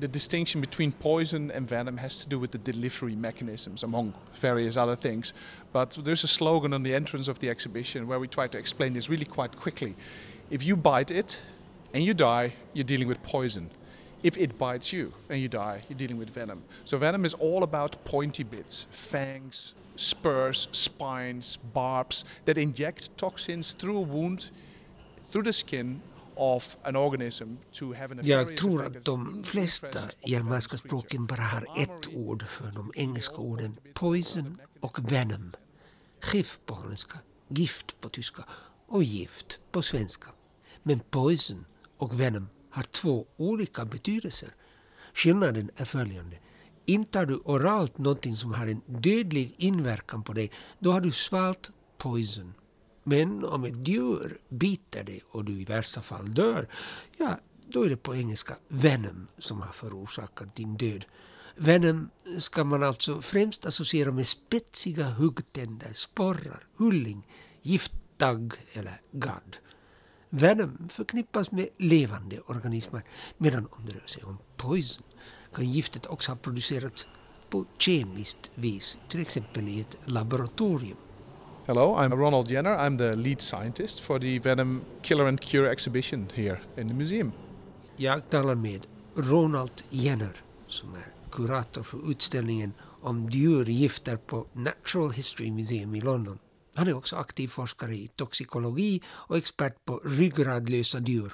the distinction between poison and venom has to do with the delivery mechanisms, among various other things. But there's a slogan on the entrance of the exhibition where we try to explain this really quite quickly. If you bite it and you die, you're dealing with poison. If it bites you and you die, you're dealing with venom. So, venom is all about pointy bits, fangs, spurs, spines, barbs that inject toxins through a wound, through the skin, Jag tror att de flesta germanska språken bara har ett ord för de engelska orden poison och venom. Gift på holländska, gift på tyska och gift på svenska. Men poison och venom har två olika betydelser. Skillnaden är följande. Intar du oralt någonting som har en dödlig inverkan på dig, då har du svalt poison. Men om ett djur biter dig och du i värsta fall dör, ja, då är det på engelska venom som har förorsakat din död. Venom ska man alltså främst associera med spetsiga huggtänder, sporrar, hulling, gifttagg eller gadd. Venom förknippas med levande organismer medan om det rör sig om poison kan giftet också ha producerats på kemiskt vis, till exempel i ett laboratorium. Hello, I'm Ronald Jenner. I'm the lead scientist for the Venom Killer and Cure exhibition here in the museum. Jag talar med Ronald Jenner som är kurator för utställningen om djurgifter på Natural History Museum i London. Han är också aktiv forskare i toxikologi och expert på ryggradlösa djur.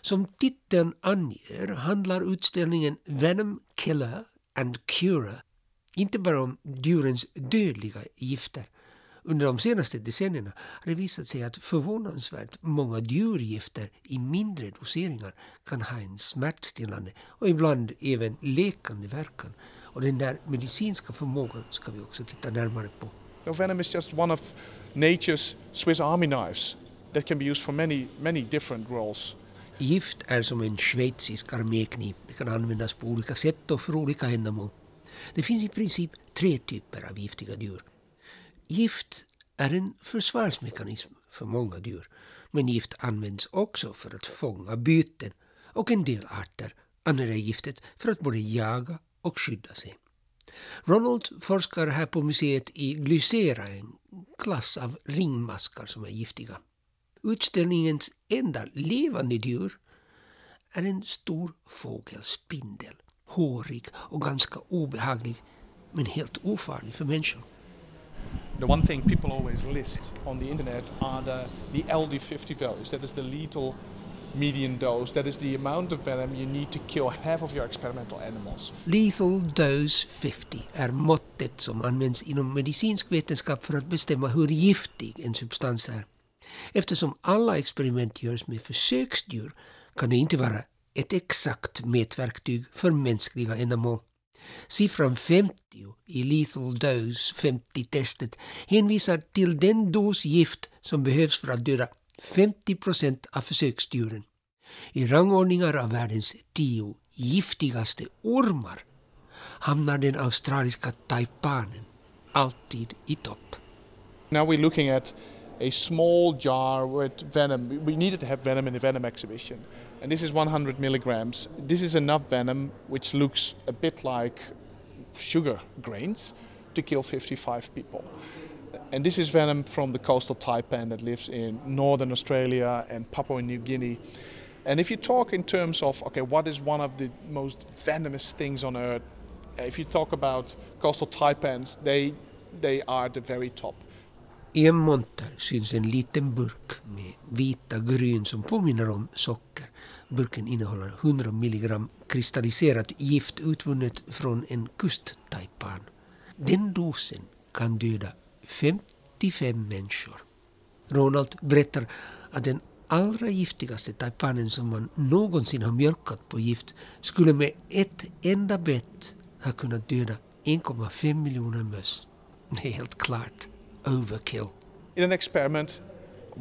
Som titeln anger handlar utställningen Venom Killer and Cure inte bara om djurens dödliga gifter under de senaste decennierna har det visat sig att förvånansvärt många djurgifter i mindre doseringar kan ha en smärtstillande och ibland även läkande verkan. Och den där medicinska förmågan ska vi också titta närmare på. No, venom is just one of nature's Swiss army knives that can be used for many, many different roles. Gift är som en schweizisk armékniv. Det kan användas på olika sätt och för olika ändamål. Det finns i princip tre typer av giftiga djur. Gift är en försvarsmekanism för många djur, men gift används också för att fånga byten och en del arter använder giftet för att både jaga och skydda sig. Ronald forskar här på museet i Glycera, en klass av ringmaskar som är giftiga. Utställningens enda levande djur är en stor fågelspindel, hårig och ganska obehaglig, men helt ofarlig för människor. The one thing people always list on the internet are the, the LD50 values. That is the lethal median dose. That is the amount of venom you need to kill half of your experimental animals. Lethal dose 50 är måttet som används inom medicinsk vetenskap för att bestämma hur giftig en substans är. Eftersom alla experiment görs med försöksdjur kan det inte vara ett exakt mätverktyg för mänskliga ändamål. Siffran 50 i Lethal Dose 50-testet hänvisar till den dos gift som behövs för att döda 50 procent av försöksdjuren. I rangordningar av världens tio giftigaste ormar hamnar den australiska taipanen alltid i topp. Now we're looking at a small jar with venom. We needed to have venom in the venom exhibition. And this is 100 milligrams. This is enough venom, which looks a bit like sugar grains, to kill 55 people. And this is venom from the coastal taipan that lives in northern Australia and Papua New Guinea. And if you talk in terms of, okay, what is one of the most venomous things on earth? If you talk about coastal taipans, they, they are at the very top. I en monter syns en liten burk med vita gryn som påminner om socker. Burken innehåller 100 milligram kristalliserat gift utvunnet från en kusttaipan. Den dosen kan döda 55 människor. Ronald berättar att den allra giftigaste taipanen som man någonsin har mjölkat på gift skulle med ett enda bett ha kunnat döda 1,5 miljoner möss. Det är helt klart overkill. In an experiment,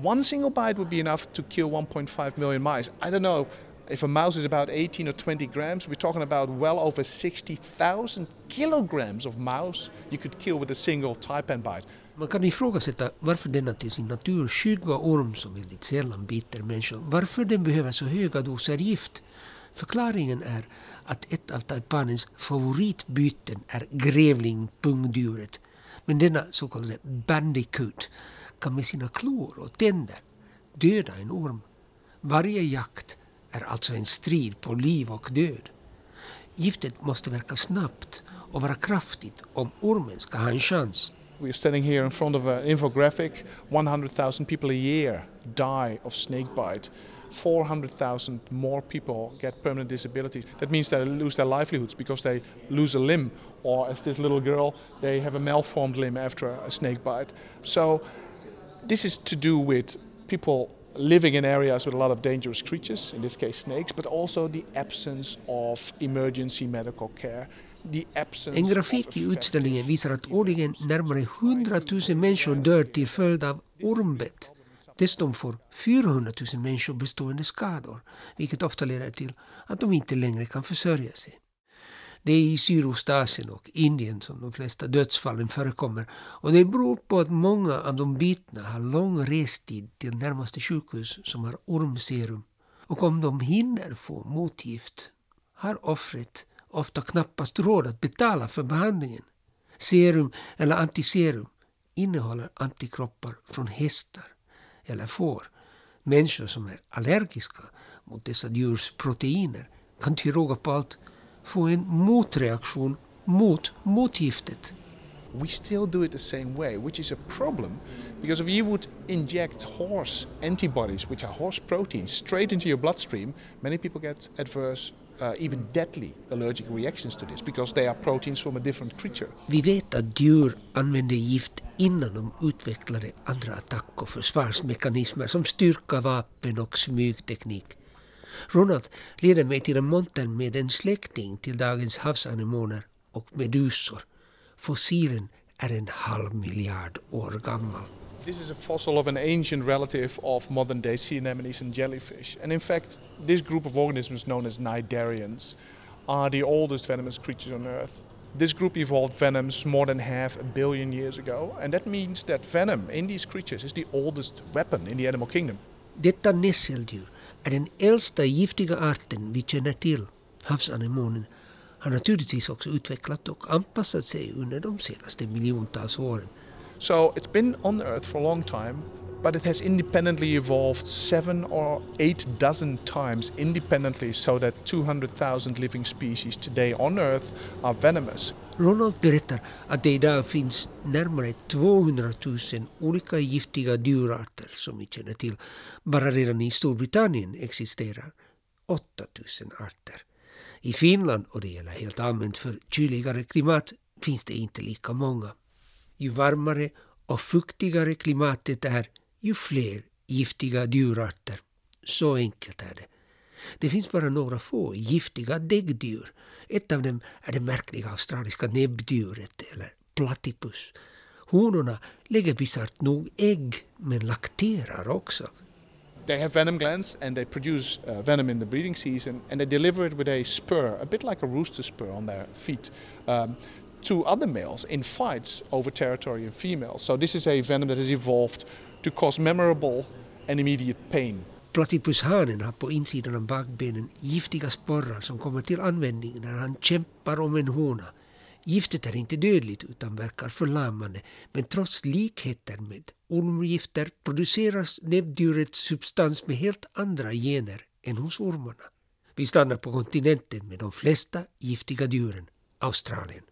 one single bite would be enough to kill 1.5 million mice. I don't know if a mouse is about 18 or 20 grams, we're talking about well over 60,000 kilograms of mouse you could kill with a single taipan bite. Man kan ifrågasätta varför denna till sin natur skygga orm som väldigt sällan biter människor, varför den behöver så höga doser gift. Förklaringen är er, att ett av taipanens favoritbyten är er grävling-pungdjuret. Men denna så kallade bandicoot kan med sina klor och tänder döda en orm. Varje jakt är alltså en strid på liv och död. Giftet måste verka snabbt och vara kraftigt om ormen ska ha en chans. We're standing here in front of an infographic. 100,000 people a year die of snakebite. 400,000 more people get permanent disabilities. That means they lose their livelihoods because they lose a limb, or as this little girl, they have a malformed limb after a snake bite. So, this is to do with people living in areas with a lot of dangerous creatures, in this case snakes, but also the absence of emergency medical care. En grafik utställningen visar att årligen närmare 100 000 människor dör till följd av ormbett. Dessutom får 400 000 människor bestående skador, vilket ofta leder till att de inte längre kan försörja sig. Det är i Sydostasien och Indien som de flesta dödsfallen förekommer och det beror på att många av de bitna har lång restid till närmaste sjukhus som har ormserum. Och om de hinner få motgift har offret ofta knappast råd att betala för behandlingen. Serum eller antiserum innehåller antikroppar från hästar eller får. Människor som är allergiska mot dessa djurs proteiner kan till råga på allt få en motreaktion mot motgiftet. We still do it the same way, which is a problem because if you would inject horse antibodies, which are horse proteins, straight into your bloodstream, many people get adverse uh, even deadly allergic reactions to this because they are proteins from a different creature. Vi vet att djur använder gift innan de utvecklade andra attack och försvarsmekanismer som styrka, vapen och smygteknik. Ronald leder mig till en monter med en släkting till dagens havsanemoner och medusor. Fossilen är en halv miljard år gammal. This is a fossil of an ancient relative of modern day sea anemones and jellyfish. And in fact, this group of organisms, known as cnidarians, are the oldest venomous creatures on Earth. This group evolved venoms more than half a billion years ago, and that means that venom in these creatures is the oldest weapon in the animal kingdom. Detta nässeldjur är den äldsta giftiga arten vi känner till. Havsanemonen har naturligtvis också utvecklat och anpassat sig under de senaste miljontals åren. So it's been on Earth for a long time, but it has independently evolved seven or eight dozen times independently so that 200,000 living species today on Earth are venomous. Ronald berättar att det idag finns närmare 200 000 olika giftiga djurarter som vi känner till. Bara redan i Storbritannien existerar 8 000 arter. I Finland, och det gäller helt allmänt för kyligare klimat, finns det inte lika många. Ju varmare och fuktigare klimatet är, ju fler giftiga djurarter. Så enkelt är det. Det finns bara några få giftiga däggdjur. Ett av dem är det märkliga australiska näbbdjuret, eller platypus. Honorna lägger bisarrt nog ägg, men lakterar också. They have venom glands and they produce uh, venom in the breeding season and they deliver it with a spur, a bit like a rooster spur on their feet. Um, two other males in fights over territory and females. So this is a venom that has evolved to cause memorable and immediate pain. Platypushanen har på insidan av bakbenen giftiga sporrar som kommer till användning när han kämpar om en hona. Giftet är inte dödligt utan verkar förlamande men trots likheter med ormgifter produceras näbbdjurets substans med helt andra gener än hos ormarna. Vi stannar på kontinenten med de flesta giftiga djuren, Australien.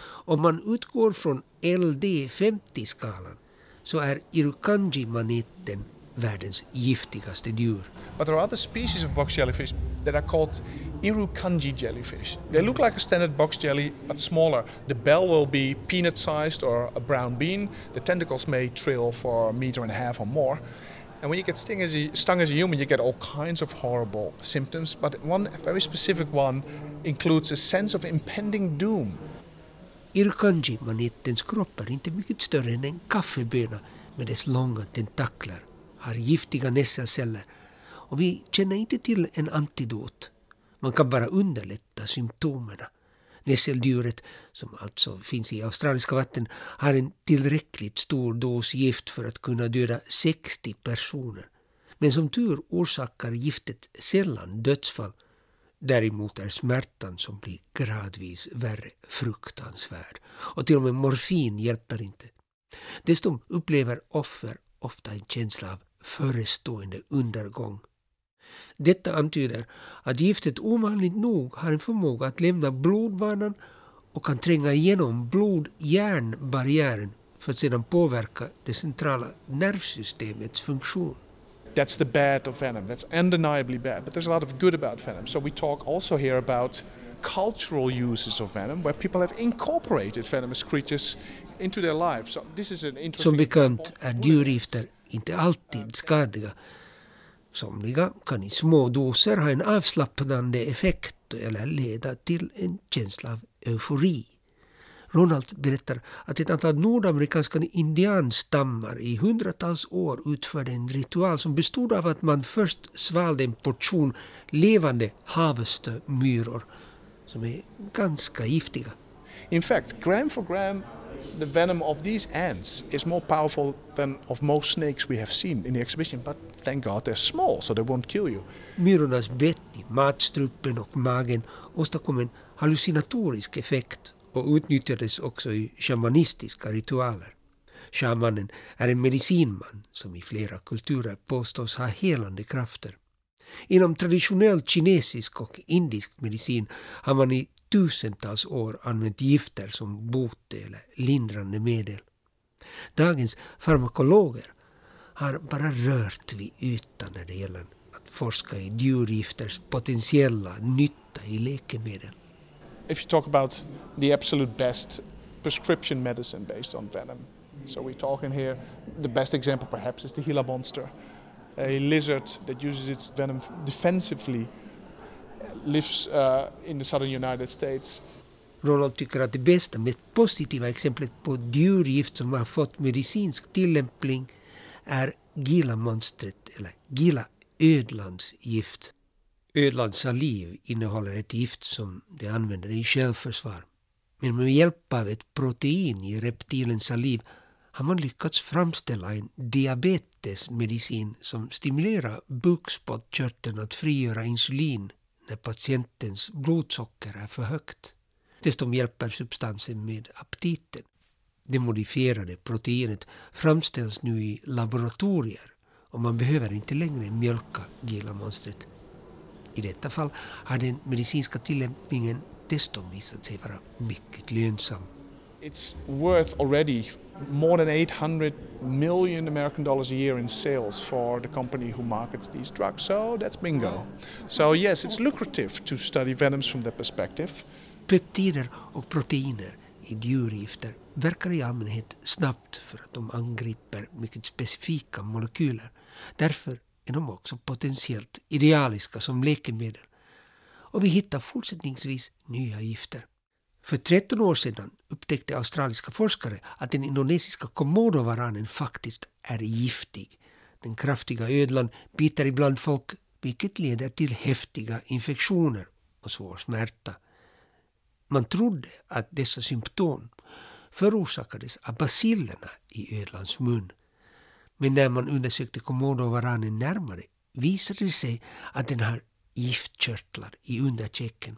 Om man utgår från LD50-skalan så är Irukandji-maneten världens giftigaste djur. But there are other species of box jellyfish that are called Irukandji jellyfish. They look like a standard box jelly but smaller. The bell will be peanut sized or a brown bean. The tentacles may trail for a meter and a half or more. And when you get as, a, stung as a human, you get all kinds of horrible symptoms. But one very specific one includes a sense of impending doom. Irkanji manetens kropp är inte mycket större än en kaffeböna med dess långa tentakler, har giftiga nässelceller och vi känner inte till en antidot. Man kan bara underlätta symptomen. Nässeldjuret, som alltså finns i australiska vatten, har en tillräckligt stor dos gift för att kunna döda 60 personer. Men som tur orsakar giftet sällan dödsfall. Däremot är smärtan som blir gradvis värre fruktansvärd. Och till och med morfin hjälper inte. Dessutom upplever offer ofta en känsla av förestående undergång. Detta antyder att giftet ovanligt nog har en förmåga att lämna blodbanan och kan tränga igenom blod-hjärnbarriären för att sedan påverka det centrala nervsystemets funktion. That's the bad of venom. That's undeniably bad. But there's a lot of good about venom. So we talk also here about cultural uses of venom where people have incorporated venomous creatures into their lives. So this is an interesting Som bekant är djurgifter inte alltid skadliga. Somliga kan i små doser ha en avslappnande effekt eller leda till en känsla av eufori. Ronald berättar att ett antal nordamerikanska indianstammar i hundratals år utförde en ritual som bestod av att man först svalde en portion levande havsmyror som är ganska giftiga. In fact, gram for gram, the venom of these ants is more powerful than of most snakes we have seen in the exhibition. But thank God they're small, so they won't kill you. Myrornas bett i matstrupen och magen åstadkom en hallucinatorisk effekt och utnyttjades också i shamanistiska ritualer. Shamanen är en medicinman som i flera kulturer påstås ha helande krafter. Inom traditionell kinesisk och indisk medicin har man i tusentals år använt gifter som bot eller lindrande medel. Dagens farmakologer har bara rört vid ytan när det gäller att forska i djurgifters potentiella nytta i läkemedel. If you talk about the absolute best prescription medicine based on venom, so we're talking here, the best example perhaps is the Gila monster, a lizard that uses its venom defensively, lives uh, in the southern United States. Ronald tycker att det bästa, mest positiva exemplet på djurgift som har fått medicinsk tillämpning är Gila-monstret, eller Gila-ödlans gift. Ödlans saliv innehåller ett gift som de använder i självförsvar. Men med hjälp av ett protein i reptilens saliv har man lyckats framställa en diabetesmedicin som stimulerar bukspottkörteln att frigöra insulin när patientens blodsocker är för högt. Dessutom hjälper substansen med aptiten. Det modifierade proteinet framställs nu i laboratorier och man behöver inte längre mjölka Gila-monstret. I detta fall har den medicinska tillämpningen dessutom visat sig vara mycket lönsam. It's worth already more than 800 million American dollars a year in sales for the company who markets these drugs. So that's bingo. So yes, it's lucrative to study venoms from that perspective. Peptider och proteiner i djurgifter verkar i allmänhet snabbt för att de angriper mycket specifika molekyler. Därför är de också potentiellt idealiska som läkemedel. Och vi hittar fortsättningsvis nya gifter. För 13 år sedan upptäckte australiska forskare att den indonesiska komodovaranen faktiskt är giftig. Den kraftiga ödlan biter ibland folk vilket leder till häftiga infektioner och svår smärta. Man trodde att dessa symptom förorsakades av bacillerna i ödlans mun. Men när man undersökte komodovaranen närmare visade det sig att den har giftkörtlar i underkäken.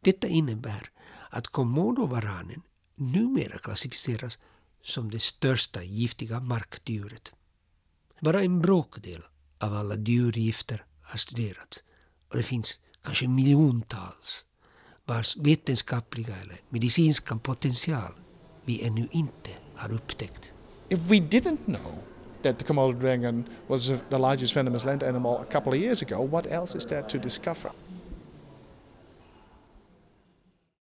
Detta innebär att komodovaranen numera klassificeras som det största giftiga markdjuret. Bara en bråkdel av alla djurgifter har studerats och det finns kanske miljontals vars vetenskapliga eller medicinska potential vi ännu inte har upptäckt. If we didn't know that the Komodo dragon was the largest venomous land animal a couple of years ago, what else is there to discover?